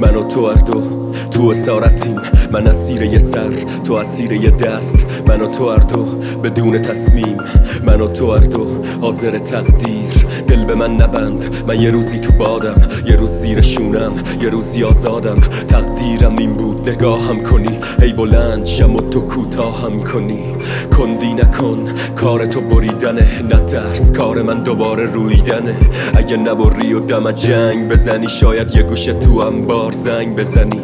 من و تو هر دو تو اسارتیم من اسیر یه سر تو اسیر یه دست. من و تو هر دو بدون تصمیم. من و تو هر دو حاضر تقدیر. دل به من نبند من یه روزی تو بادم. یه روز زیرشونم یه روزی آزادم. تقدیرم این بود نگاهم کنی. ای بلند شم و تو کوتاهم کنی. کندی نکن کار تو بری بریدنه نه درس کار من دوباره رویدنه. اگه نبری و دم جنگ بزنی شاید یه گوشه تو انبار زنگ بزنی.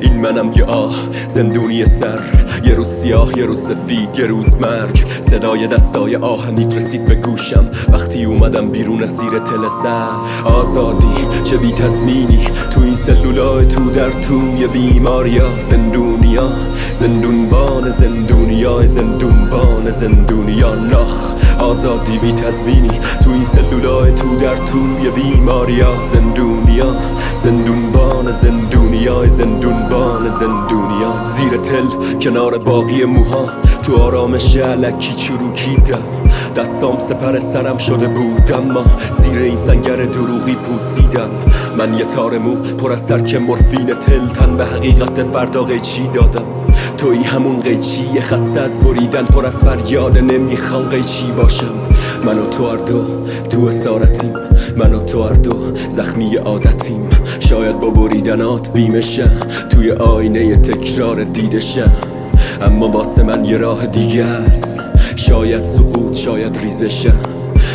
این منم یه آه زندونی سر. یه روز سیاه یه روز سفید یه روز مرگ. صدای دستای آهنیت رسید به گوشم. وقتی اومدم بیرون از زیر تل آزادی چه بی تزمینی تو این سلولای تو در توی بیماریا زندونیا زندونبان زندونیا زندونبان زندونیا نخ آزادی بی تزمینی تو این سلولای تو در توی بیماریا زندونیا زندونبان زندونیا زندونبان زندونیا. زیر تل کنار باقی موها. تو آرامش علکی چروکیدم دستام سپر سرم شده بود اما زیر این سنگر دروغی پوسیدم. من یه تار مو پر از مورفین تل. تن به حقیقت فردا قیچی دادم. توی همون قیچی خسته از بریدن پر از فریاد نمی‌خوام قیچی باشم. من و تو هر دو تو اسارتیم. من و تو هر زخمی عادتیم. شاید با بریدنات بیمشم توی آینه تکرار دیدشم اما واسه من یه راه دیگه است. شاید سقوط شاید ریزشم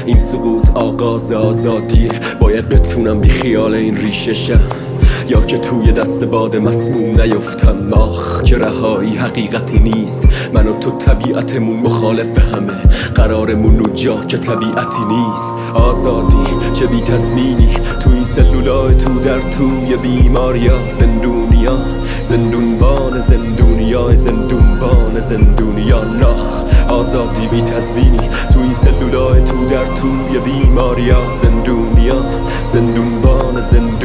این سقوط آغاز آزادیه. باید بتونم بی خیال این ریششم یا که توی دست باد مسموم نیفتم آخ که رهایی حقیقتی نیست. من و تو طبیعتمون مخالف همه. قرارمون اونجا که طبیعتی نیست. آزادی چه بی تزمینی تو این سلولای تو در توی بیماریا زندونیا زندونبان زندونیا زندونبان زندونیا نخ آزادی بی تزمینی تو این سلولای تو در توی بیماریا زندونیا زندونبان زندونیا